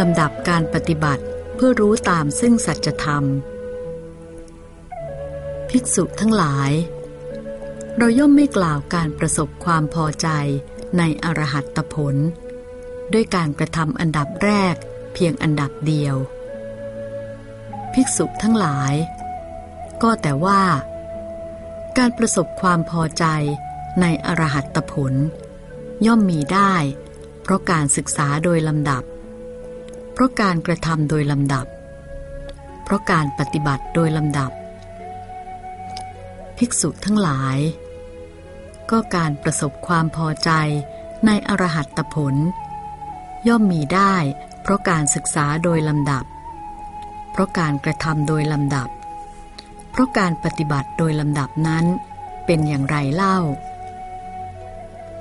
ลำดับการปฏิบัติเพื่อรู้ตามซึ่งสัจธรรม ภิกษุทั้งหลาย เราย่อมไม่กล่าวการประสบความพอใจในอรหัตตผล ด้วยการกระทำอันดับแรกเพียงอันดับเดียว ภิกษุทั้งหลาย ก็แต่ว่า การประสบความพอใจในอรหัตตผล ย่อมมีได้ เพราะการศึกษาโดยลำดับ เพราะการกระทำโดยลำดับ เพราะการปฏิบัติโดยลำดับ ภิกษุทั้งหลาย ก็การประสบความพอใจในอรหัตตผล ย่อมมีได้เพราะการศึกษาโดยลำดับ เพราะการกระทำโดยลำดับ เพราะการปฏิบัติโดยลำดับนั้นเป็นอย่างไรเล่า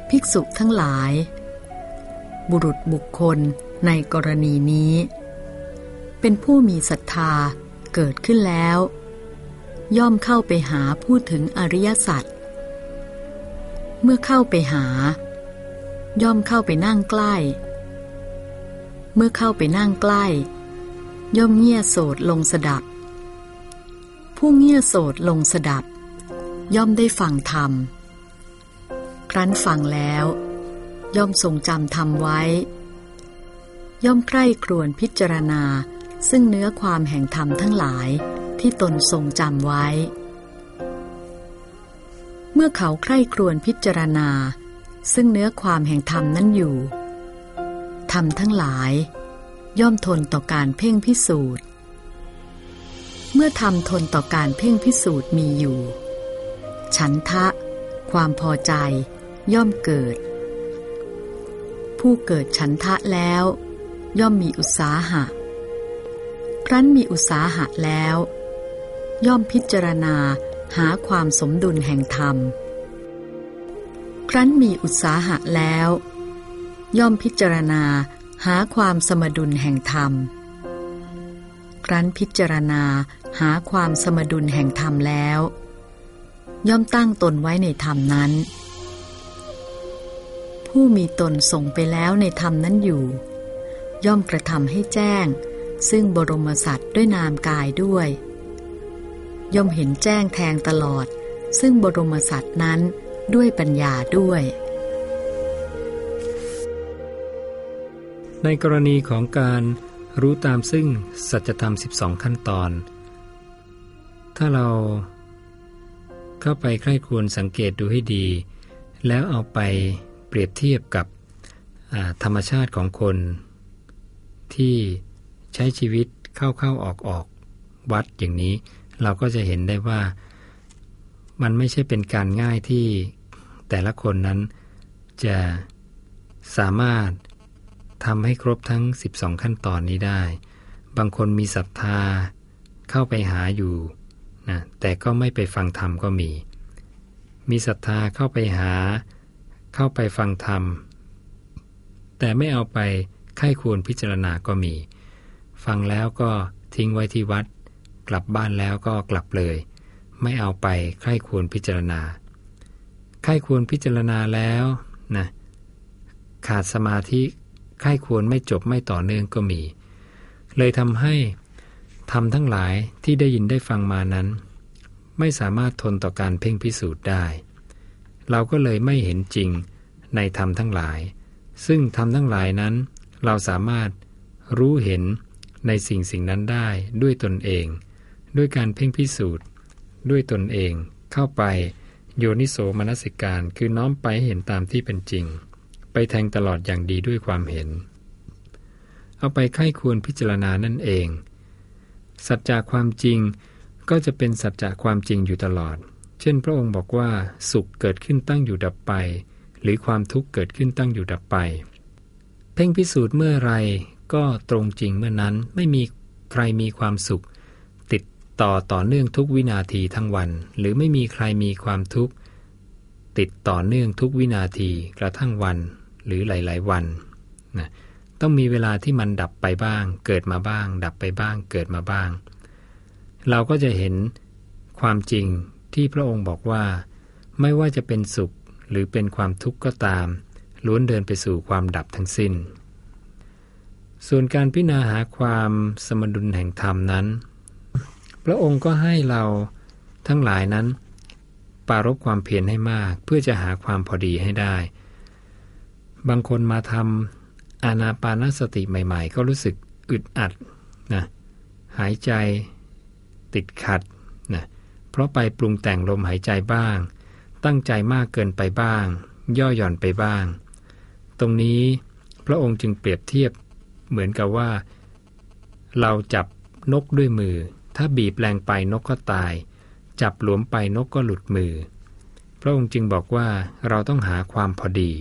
ภิกษุทั้งหลาย บุรุษบุคคล ในกรณีนี้ เป็นผู้มีศรัทธาเกิดขึ้นแล้ว ย่อมเข้าไปหาพูดถึงอริยสัจเมื่อเข้าไปหา ย่อมเข้าไปนั่งใกล้ เมื่อเข้าไปนั่งใกล้ ย่อมเงี่ยโสดลงสดับ ผู้เงี่ยโสดลงสดับ ย่อมได้ฟังธรรม ครั้นฟังแล้ว ย่อมทรงจำธรรมไว้ ย่อมใคร่ครวญพิจารณา ซึ่งเนื้อความแห่งธรรมทั้งหลายที่ตนทรงจำไว้ เมื่อเขาใคร่ครวญพิจารณา ซึ่งเนื้อความแห่งธรรมนั้นอยู่ ธรรมทั้งหลาย ย่อมทนต่อการเพ่งพิสูจน์ เมื่อธรรมทนต่อการเพ่งพิสูจน์มีอยู่ ฉันทะ ความพอใจ ย่อมเกิด ผู้เกิดฉันทะแล้ว ย่อมมีอุตสาหะ ครั้นมีอุตสาหะแล้ว ย่อมพิจารณาหาความสมดุลแห่งธรรม ครั้นมีอุตสาหะแล้ว ย่อมพิจารณาหาความสมดุลแห่งธรรม ครั้นพิจารณาหาความสมดุลแห่งธรรมแล้ว ย่อมตั้งตนไว้ในธรรมนั้น ผู้มีตนส่งไปแล้วในธรรมนั้นอยู่ ย่อมกระทำให้แจ้ง ซึ่งบรมสัตว์ด้วยนามกายด้วย ย่อมเห็นแจ้งแทงตลอด ซึ่งบรมสัตว์นั้นด้วยปัญญาด้วย ในกรณีของการรู้ตามซึ่งสัจธรรม 12 ขั้นตอน ถ้าเราเข้าไปใคร่ควรสังเกตดูให้ดี แล้วเอาไปเปรียบเทียบกับธรรมชาติของคน ที่ใช้ชีวิตเข้าเข้าออกออกวัดอย่างนี้ เราก็จะเห็นได้ว่ามันไม่ใช่เป็นการง่ายที่แต่ละคนนั้นจะสามารถทำให้ครบทั้ง 12 ขั้นตอนนี้ได้ บางคนมีศรัทธาเข้าไปหาอยู่นะแต่ก็ไม่ไปฟังธรรมก็มี มีศรัทธาเข้าไปหา เข้าไปฟังธรรม แต่ไม่เอาไป ไข้ควรพิจารณาก็มี ฟังแล้วก็ทิ้งไว้ที่วัด กลับบ้านแล้วก็กลับเลย ไม่เอาไปไข้ควรพิจารณาไข้ควรพิจารณาแล้วนะขาดสมาธิไข้ควรไม่จบไม่ต่อเนื่องก็มี เลยทำให้ทำทั้งหลายที่ได้ยินได้ฟังมานั้น ไม่สามารถทนต่อการเพ่งพิสูจน์ได้ เราก็เลยไม่เห็นจริงในธรรมทั้งหลาย ซึ่งธรรมทั้งหลายนั้น เราสามารถรู้เห็นในสิ่งสิ่งนั้นได้ด้วยตนเอง ด้วยการเพ่งพิสูจน์ ด้วยตนเองเข้าไปโยนิโสมนสิการคือน้อมไปเห็นตามที่เป็นจริง ไปแทงตลอดอย่างดีด้วยความเห็น เอาไปไข้ควรพิจารณานั่นเอง สัจจะความจริงก็จะเป็นสัจจะความจริงอยู่ตลอด เช่น พระองค์บอกว่าสุขเกิดขึ้นตั้งอยู่ดับไป หรือความทุกข์เกิดขึ้นตั้งอยู่ดับไป เพ่งพิสูจน์เมื่อไรก็ตรงจริงเมื่อนั้นไม่มีใครมีความสุข ติดต่อต่อเนื่องทุกวินาทีทั้งวัน หรือไม่มีใครมีความทุกข์ติดต่อเนื่องทุกวินาทีกระทั่งวันหรือหลาย ๆ วันนะต้องมีเวลาที่มันดับไปบ้าง เกิดมาบ้าง ดับไปบ้างเกิดมาบ้าง เราก็จะเห็นความจริงที่พระองค์บอกว่า ไม่ว่าจะเป็นสุขหรือเป็นความทุกข์ก็ตาม ล้วนเดินไปสู่ความดับทั้งสิ้น ส่วนการพิจารณาหาความสมดุลแห่งธรรมนั้น พระองค์ก็ให้เราทั้งหลายนั้น ปารบความเพียรให้มากเพื่อจะหาความพอดีให้ได้ บางคนมาทำอานาปานสติใหม่ ๆ ก็รู้สึกอึดอัดนะหายใจติดขัดนะเพราะไปปรุงแต่งลมหายใจบ้าง ตั้งใจมากเกินไปบ้าง ย่อหย่อนไปบ้าง ตรงนี้พระองค์จึงเปรียบเทียบเหมือนกับว่า เราจับนกด้วยมือ ถ้าบีบแรงไปนกก็ตาย จับหลวมไปนกก็หลุดมือ พระองค์จึงบอกว่าเราต้องหาความพอดี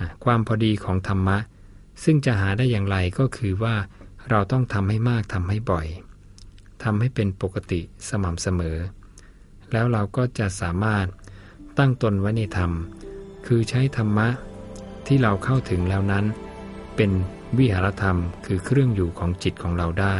นะความพอดีของธรรมะ ซึ่งจะหาได้อย่างไรก็คือว่าเราต้องทำให้มากทำให้บ่อยทำให้เป็นปกติสม่ำเสมอ แล้วเราก็จะสามารถตั้งตนไว้ในธรรม คือใช้ธรรมะ ที่เราเข้าถึงแล้วนั้น เป็นวิหารธรรมคือเครื่องอยู่ของจิตของเราได้